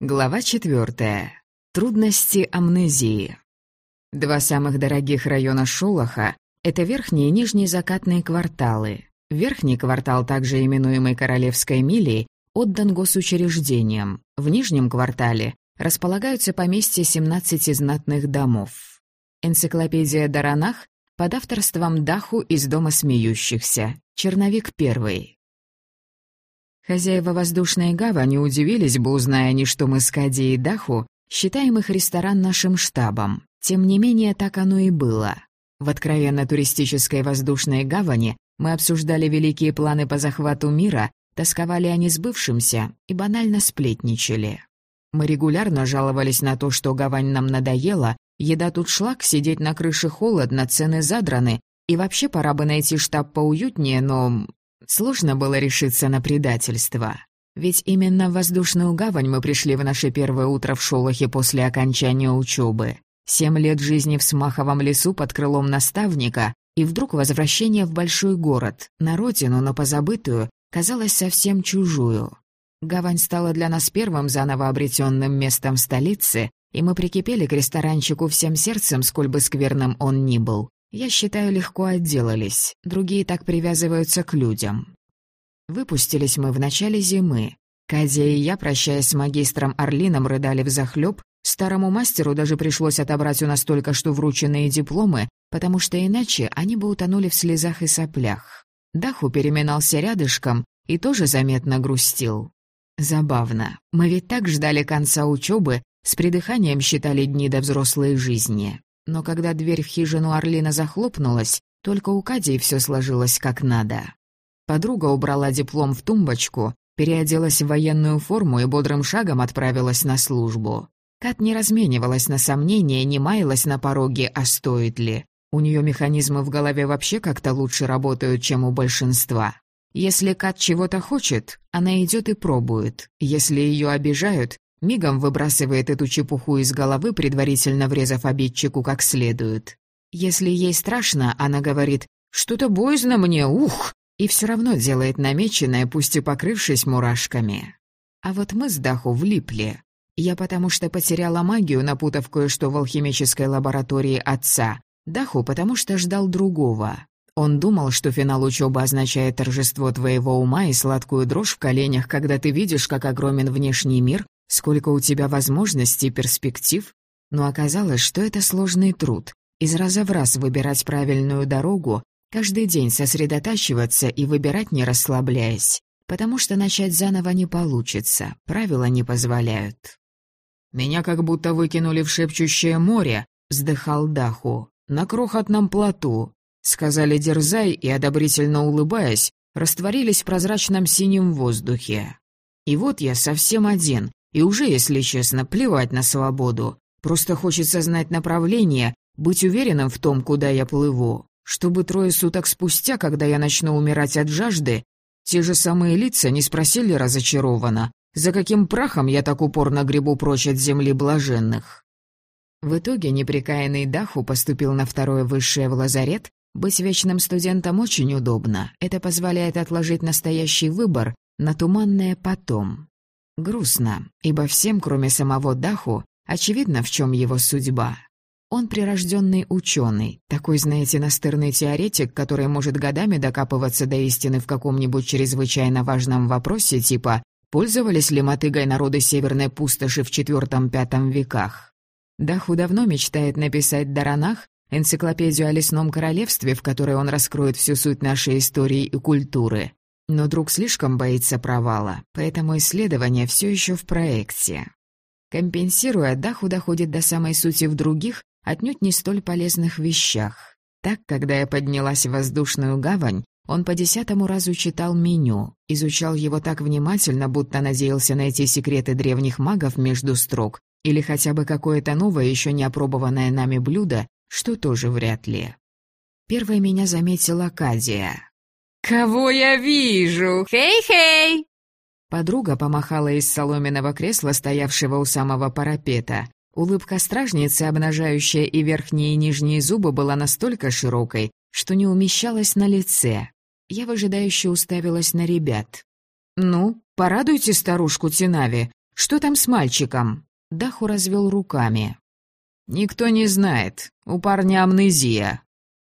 Глава четвертая. Трудности амнезии. Два самых дорогих района Шолоха — это верхние и нижние закатные кварталы. Верхний квартал, также именуемый Королевской милей, отдан госучреждениям. В нижнем квартале располагаются поместья 17 знатных домов. Энциклопедия Даранах под авторством Даху из Дома смеющихся. Черновик первый. Хозяева воздушной гавани удивились бы, узная они, что мы с Кади и Даху считаем их ресторан нашим штабом. Тем не менее, так оно и было. В откровенно туристической воздушной гавани мы обсуждали великие планы по захвату мира, тосковали о несбывшемся и банально сплетничали. Мы регулярно жаловались на то, что гавань нам надоела, еда тут шлак, сидеть на крыше холодно, цены задраны, и вообще пора бы найти штаб поуютнее, но Сложно было решиться на предательство. Ведь именно в воздушную гавань мы пришли в наше первое утро в Шолохе после окончания учебы. Семь лет жизни в Смаховом лесу под крылом наставника, и вдруг возвращение в большой город, на родину, но позабытую, казалось совсем чужую. Гавань стала для нас первым заново обретенным местом столицы, и мы прикипели к ресторанчику всем сердцем, сколь бы скверным он ни был. Я считаю, легко отделались, другие так привязываются к людям. Выпустились мы в начале зимы. Кадия и я, прощаясь с магистром Орлином, рыдали взахлёб, старому мастеру даже пришлось отобрать у нас только что врученные дипломы, потому что иначе они бы утонули в слезах и соплях. Даху переминался рядышком и тоже заметно грустил. Забавно, мы ведь так ждали конца учебы, с придыханием считали дни до взрослой жизни. Но когда дверь в хижину Орлина захлопнулась, только у Кадии все сложилось как надо. Подруга убрала диплом в тумбочку, переоделась в военную форму и бодрым шагом отправилась на службу. Кат не разменивалась на сомнения, не маялась на пороге, а стоит ли. У нее механизмы в голове вообще как-то лучше работают, чем у большинства. Если Кат чего-то хочет, она идет и пробует. Если ее обижают, Мигом выбрасывает эту чепуху из головы, предварительно врезав обидчику как следует. Если ей страшно, она говорит «что-то боязно мне, ух!» и все равно делает намеченное, пусть и покрывшись мурашками. А вот мы с Даху влипли. Я потому что потеряла магию, напутав кое-что в алхимической лаборатории отца. Даху потому что ждал другого. Он думал, что финал учебы означает торжество твоего ума и сладкую дрожь в коленях, когда ты видишь, как огромен внешний мир, сколько у тебя возможностей и перспектив, но оказалось, что это сложный труд. Из раза в раз выбирать правильную дорогу, каждый день сосредотачиваться и выбирать не расслабляясь, потому что начать заново не получится, правила не позволяют. «Меня как будто выкинули в шепчущее море», — вздыхал Даху, — «на крохотном плоту», — сказали Дерзай и, одобрительно улыбаясь, растворились в прозрачном синем воздухе. И вот я совсем один, и уже, если честно, плевать на свободу. Просто хочется знать направление, быть уверенным в том, куда я плыву. Чтобы трое суток спустя, когда я начну умирать от жажды, те же самые лица не спросили разочарованно, за каким прахом я так упорно гребу прочь от земли блаженных. В итоге неприкаянный Даху поступил на второе высшее в лазарет. Быть вечным студентом очень удобно. Это позволяет отложить настоящий выбор на туманное потом. Грустно, ибо всем, кроме самого Даху, очевидно, в чем его судьба. Он прирожденный ученый, такой, знаете, настырный теоретик, который может годами докапываться до истины в каком-нибудь чрезвычайно важном вопросе, типа «Пользовались ли мотыгой народы Северной пустоши в IV-V веках?» Даху давно мечтает написать Даранах, энциклопедию о лесном королевстве, в которой он раскроет всю суть нашей истории и культуры. Но друг слишком боится провала, поэтому исследование все еще в проекте. Компенсируя, Даху доходит до самой сути в других, отнюдь не столь полезных вещах. Так, когда я поднялась в воздушную гавань, он по десятому разу читал меню, изучал его так внимательно, будто надеялся найти секреты древних магов между строк или хотя бы какое-то новое, еще не опробованное нами блюдо, что тоже вряд ли. Первой меня заметила Кадия. «Кого я вижу? Хей-хей!» Подруга помахала из соломенного кресла, стоявшего у самого парапета. Улыбка стражницы, обнажающая и верхние и нижние зубы, была настолько широкой, что не умещалась на лице. Я выжидающе уставилась на ребят. «Ну, порадуйте старушку Тинави. Что там с мальчиком?» Даху развел руками. «Никто не знает. У парня амнезия».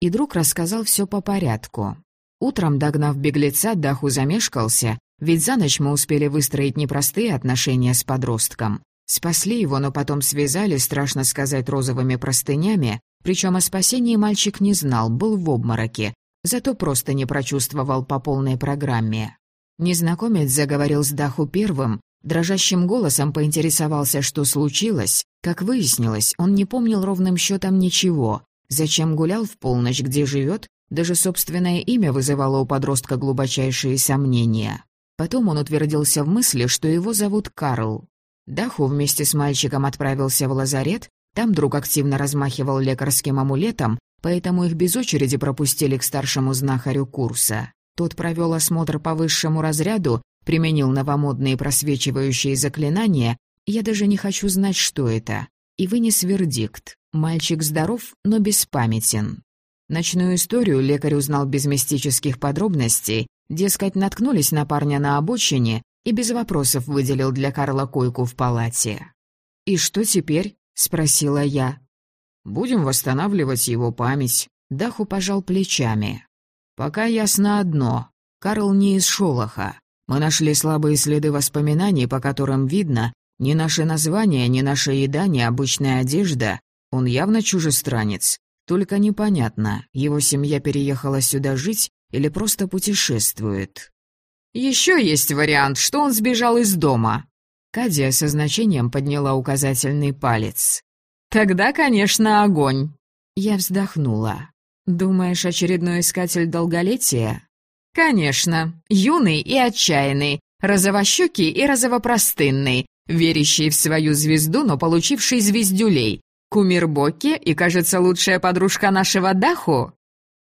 И друг рассказал все по порядку. Утром, догнав беглеца, Даху замешкался, ведь за ночь мы успели выстроить непростые отношения с подростком. Спасли его, но потом связали, страшно сказать, розовыми простынями, причем о спасении мальчик не знал, был в обмороке, зато просто не прочувствовал по полной программе. Незнакомец заговорил с Даху первым, дрожащим голосом поинтересовался, что случилось. Как выяснилось, он не помнил ровным счетом ничего. Зачем гулял в полночь, где живет, даже собственное имя вызывало у подростка глубочайшие сомнения. Потом он утвердился в мысли, что его зовут Карл. Даху вместе с мальчиком отправился в лазарет, там друг активно размахивал лекарским амулетом, поэтому их без очереди пропустили к старшему знахарю курса. Тот провел осмотр по высшему разряду, применил новомодные просвечивающие заклинания, я даже не хочу знать, что это, и вынес вердикт. Мальчик здоров, но беспамятен. Ночную историю лекарь узнал без мистических подробностей, дескать, наткнулись на парня на обочине, и без вопросов выделил для Карла койку в палате. «И что теперь?» — спросила я. «Будем восстанавливать его память». Даху пожал плечами. «Пока ясно одно. Карл не из Шолоха. Мы нашли слабые следы воспоминаний, по которым видно, ни наше название, ни наша еда, ни обычная одежда. Он явно чужестранец. Только непонятно, его семья переехала сюда жить или просто путешествует. Еще есть вариант, что он сбежал из дома. Кадия со значением подняла указательный палец. Тогда, конечно, огонь. Я вздохнула. Думаешь, очередной искатель долголетия? Конечно, юный и отчаянный, розовощекий и розовопростынный, верящий в свою звезду, но получивший звездюлей. Кумир Бокки и, кажется, лучшая подружка нашего Даху.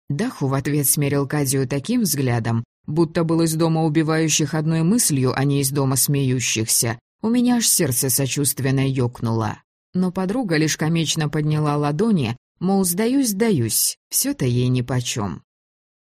Даху в ответ смерил Кадию таким взглядом, будто был из дома убивающих одной мыслью, а не из дома смеющихся. У меня аж сердце сочувственно ёкнуло. Но подруга лишь комично подняла ладони, мол, сдаюсь, сдаюсь, все то ей нипочем.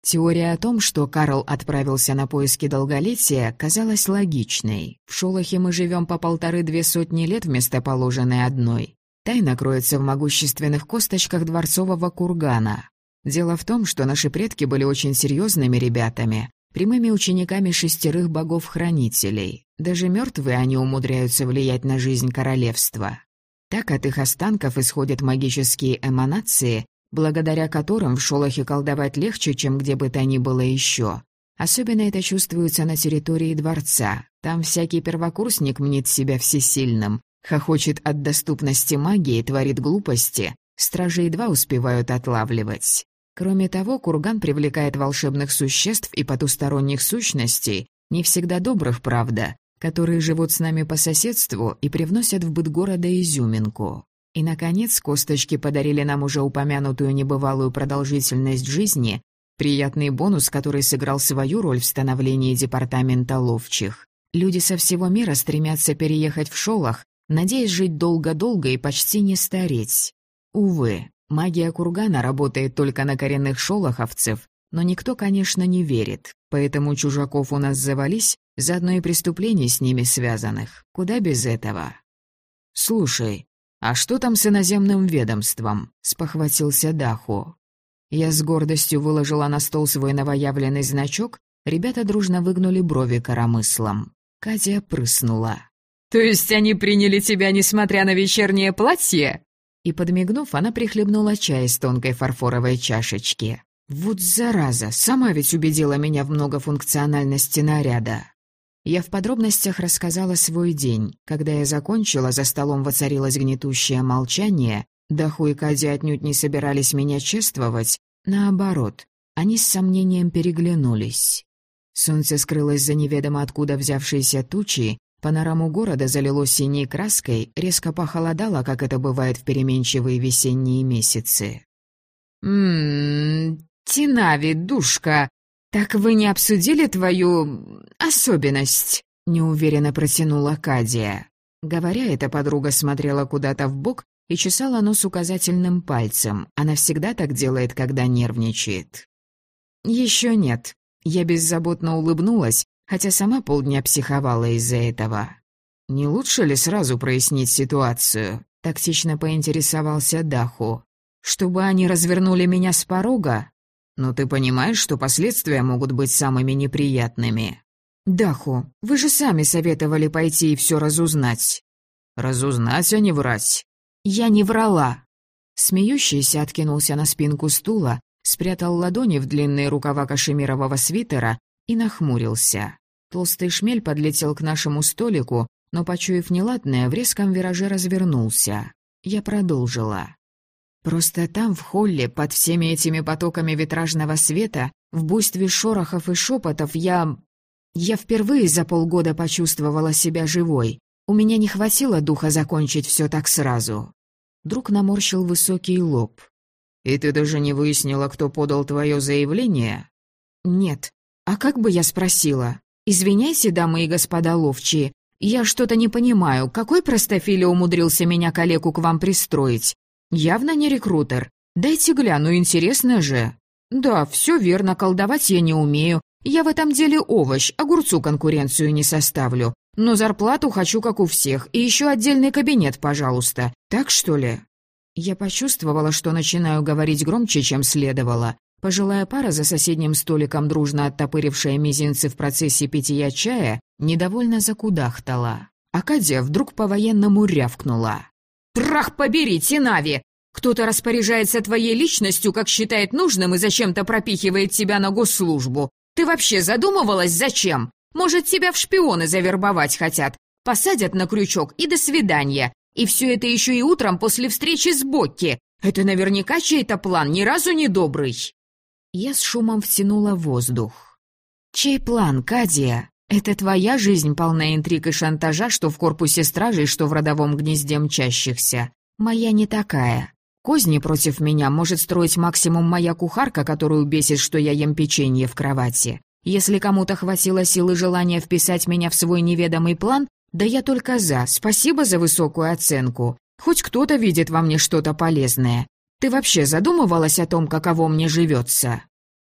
Теория о том, что Карл отправился на поиски долголетия, казалась логичной. В Шолохе мы живем по полторы-две сотни лет вместо положенной одной. Тайна кроется в могущественных косточках дворцового кургана. Дело в том, что наши предки были очень серьезными ребятами, прямыми учениками шестерых богов-хранителей. Даже мертвые они умудряются влиять на жизнь королевства. Так от их останков исходят магические эманации, благодаря которым в Шолохе колдовать легче, чем где бы то ни было еще. Особенно это чувствуется на территории дворца. Там всякий первокурсник мнит себя всесильным, хохочет от доступности магии, творит глупости, стражи едва успевают отлавливать. Кроме того, курган привлекает волшебных существ и потусторонних сущностей, не всегда добрых, правда, которые живут с нами по соседству и привносят в быт города изюминку. И, наконец, косточки подарили нам уже упомянутую небывалую продолжительность жизни, приятный бонус, который сыграл свою роль в становлении департамента ловчих. Люди со всего мира стремятся переехать в Шолах, надеясь жить долго-долго и почти не стареть. Увы, Магия кургана работает только на коренных шолоховцев, но никто, конечно, не верит, поэтому чужаков у нас завались, заодно и преступлений с ними связанных. Куда без этого? «Слушай, а что там с иноземным ведомством?» — спохватился Даху. Я с гордостью выложила на стол свой новоявленный значок, ребята дружно выгнули брови коромыслом. Катя прыснула. «То есть они приняли тебя, несмотря на вечернее платье?» И, подмигнув, она прихлебнула чай из тонкой фарфоровой чашечки. «Вот зараза, сама ведь убедила меня в многофункциональности наряда». Я в подробностях рассказала свой день. Когда я закончила, за столом воцарилось гнетущее молчание. Даху и Кади отнюдь не собирались меня чествовать. Наоборот, они с сомнением переглянулись. Солнце скрылось за неведомо откуда взявшейся тучи, Панораму города залило синей краской, резко похолодало, как это бывает в переменчивые весенние месяцы. «Ммм, Тинави, душка, так вы не обсудили твою... особенность?» — неуверенно протянула Кадия. Говоря это, подруга смотрела куда-то в бок и чесала нос указательным пальцем. Она всегда так делает, когда нервничает. «Еще нет». Я беззаботно улыбнулась, хотя сама полдня психовала из-за этого. «Не лучше ли сразу прояснить ситуацию?» — тактично поинтересовался Даху. «Чтобы они развернули меня с порога? Но ты понимаешь, что последствия могут быть самыми неприятными?» «Даху, вы же сами советовали пойти и все разузнать». «Разузнать, а не врать». «Я не врала». Смеющийся откинулся на спинку стула, спрятал ладони в длинные рукава кашемирового свитера и нахмурился. Толстый шмель подлетел к нашему столику, но, почуяв неладное, в резком вираже развернулся. Я продолжила. Просто там, в холле, под всеми этими потоками витражного света, в буйстве шорохов и шепотов, я... Я впервые за полгода почувствовала себя живой. У меня не хватило духа закончить все так сразу. Друг наморщил высокий лоб. «И ты даже не выяснила, кто подал твое заявление?» «Нет. А как бы я спросила? Извиняйте, дамы и господа ловчие, я что-то не понимаю, какой простофиля умудрился меня коллегу к вам пристроить? Явно не рекрутер. Дайте гляну, интересно же». «Да, все верно, колдовать я не умею. Я в этом деле овощ, огурцу конкуренцию не составлю. Но зарплату хочу, как у всех, и еще отдельный кабинет, пожалуйста. Так что ли?» Я почувствовала, что начинаю говорить громче, чем следовало. Пожилая пара за соседним столиком, дружно оттопырившая мизинцы в процессе питья чая, недовольно закудахтала. Акадия вдруг по-военному рявкнула. «Трах побери, Тинави! Кто-то распоряжается твоей личностью, как считает нужным, и зачем-то пропихивает тебя на госслужбу. Ты вообще задумывалась, зачем? Может, тебя в шпионы завербовать хотят? Посадят на крючок и до свидания. И все это еще и утром после встречи с Бокки. Это наверняка чей-то план, ни разу не добрый. Я с шумом втянула воздух. Чей план, Кадия? Это твоя жизнь полна интриг и шантажа, что в корпусе стражей, что в родовом гнезде мчащихся. Моя не такая. Козни против меня может строить максимум моя кухарка, которую бесит, что я ем печенье в кровати. Если кому-то хватило силы желания вписать меня в свой неведомый план, да я только за, спасибо за высокую оценку. Хоть кто-то видит во мне что-то полезное. Ты вообще задумывалась о том, каково мне живется?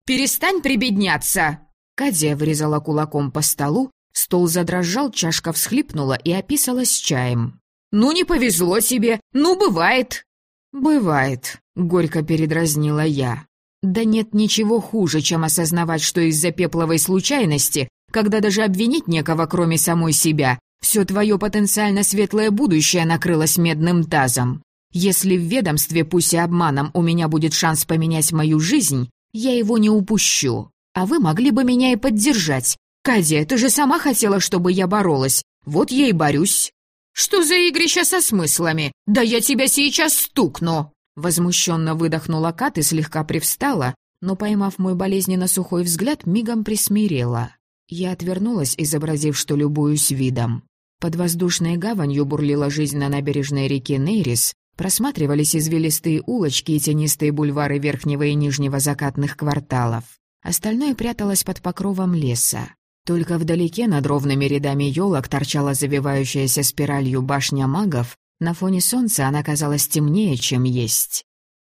«Перестань прибедняться!» Кадия врезала кулаком по столу, стол задрожал, чашка всхлипнула и описалась чаем. «Ну, не повезло тебе, ну, бывает!» «Бывает», — горько передразнила я. «Да нет ничего хуже, чем осознавать, что из-за пепловой случайности, когда даже обвинить некого, кроме самой себя, все твое потенциально светлое будущее накрылось медным тазом. Если в ведомстве, пусть и обманом, у меня будет шанс поменять мою жизнь, я его не упущу. А вы могли бы меня и поддержать. Кадия, ты же сама хотела, чтобы я боролась. Вот я и борюсь. Что за игрище со смыслами? Да я тебя сейчас стукну!» Возмущенно выдохнула Кат и слегка привстала, но, поймав мой болезненно сухой взгляд, мигом присмирела. Я отвернулась, изобразив, что любуюсь видом. Под воздушной гаванью бурлила жизнь на набережной реки Нейрис, просматривались извилистые улочки и тенистые бульвары верхнего и нижнего закатных кварталов. Остальное пряталось под покровом леса. Только вдалеке над ровными рядами елок торчала завивающаяся спиралью башня магов, на фоне солнца она казалась темнее, чем есть.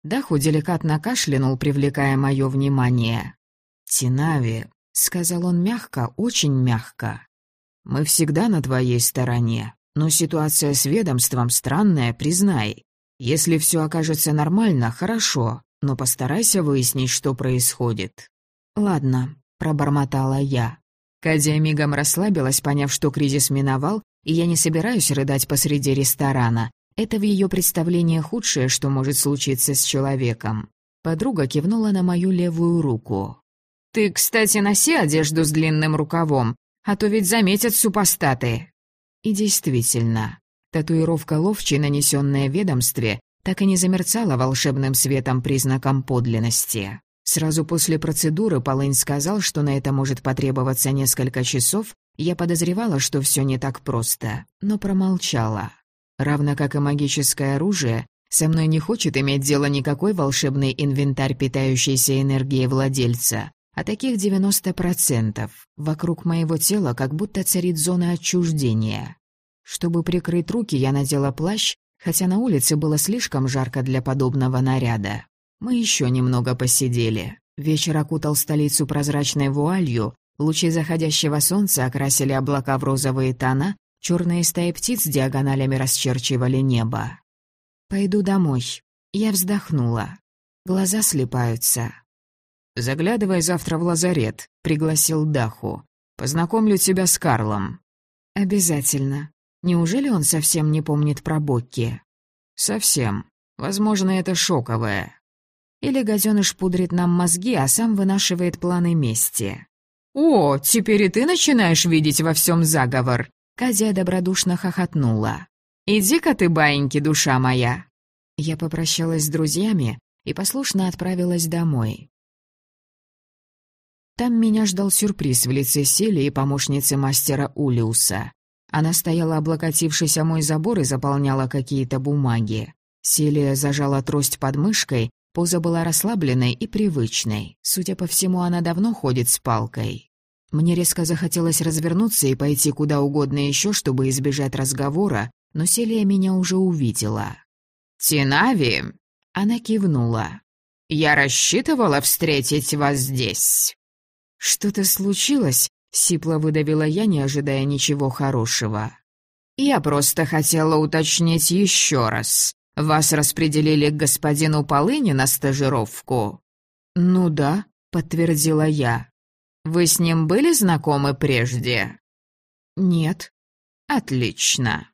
Даху деликатно кашлянул, привлекая мое внимание. «Тинави», — сказал он мягко, очень мягко. Мы всегда на твоей стороне, но ситуация с ведомством странная, признай. Если все окажется нормально, хорошо, но постарайся выяснить, что происходит». «Ладно», — пробормотала я. Кадия мигом расслабилась, поняв, что кризис миновал, и я не собираюсь рыдать посреди ресторана. Это в ее представлении худшее, что может случиться с человеком. Подруга кивнула на мою левую руку. «Ты, кстати, носи одежду с длинным рукавом а то ведь заметят супостаты». И действительно, татуировка ловчей, нанесенная в ведомстве, так и не замерцала волшебным светом признаком подлинности. Сразу после процедуры Полынь сказал, что на это может потребоваться несколько часов, я подозревала, что все не так просто, но промолчала. Равно как и магическое оружие, со мной не хочет иметь дело никакой волшебный инвентарь, питающийся энергией владельца, а таких 90%. Вокруг моего тела как будто царит зона отчуждения. Чтобы прикрыть руки, я надела плащ, хотя на улице было слишком жарко для подобного наряда. Мы еще немного посидели. Вечер окутал столицу прозрачной вуалью, лучи заходящего солнца окрасили облака в розовые тона, Черные стаи птиц диагоналями расчерчивали небо. «Пойду домой». Я вздохнула. Глаза слепаются. «Заглядывай завтра в лазарет», — пригласил Даху. «Познакомлю тебя с Карлом». «Обязательно. Неужели он совсем не помнит про Бокки?» «Совсем. Возможно, это шоковое». Или гаденыш пудрит нам мозги, а сам вынашивает планы мести. «О, теперь и ты начинаешь видеть во всем заговор!» Кадя добродушно хохотнула. «Иди-ка ты, баиньки, душа моя!» Я попрощалась с друзьями и послушно отправилась домой. Там меня ждал сюрприз в лице Сели и помощницы мастера Улиуса. Она стояла, облокотившись о мой забор, и заполняла какие-то бумаги. Селия зажала трость под мышкой, поза была расслабленной и привычной. Судя по всему, она давно ходит с палкой. Мне резко захотелось развернуться и пойти куда угодно еще, чтобы избежать разговора, но Селия меня уже увидела. «Тинави!» Она кивнула. «Я рассчитывала встретить вас здесь». «Что-то случилось?» — сипло выдавила я, не ожидая ничего хорошего. «Я просто хотела уточнить еще раз. Вас распределили к господину Полыни на стажировку?» «Ну да», — подтвердила я. «Вы с ним были знакомы прежде?» «Нет». «Отлично».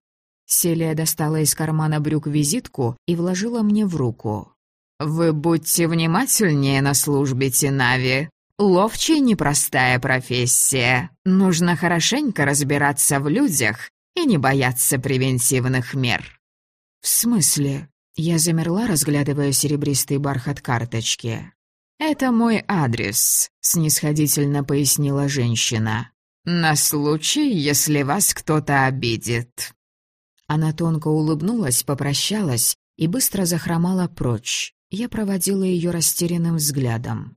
Селия достала из кармана брюк визитку и вложила мне в руку. «Вы будьте внимательнее на службе, Тинави. Ловчий — непростая профессия. Нужно хорошенько разбираться в людях и не бояться превентивных мер». «В смысле?» Я замерла, разглядывая серебристый бархат карточки. «Это мой адрес», — снисходительно пояснила женщина. «На случай, если вас кто-то обидит». Она тонко улыбнулась, попрощалась и быстро захромала прочь. Я проводила ее растерянным взглядом.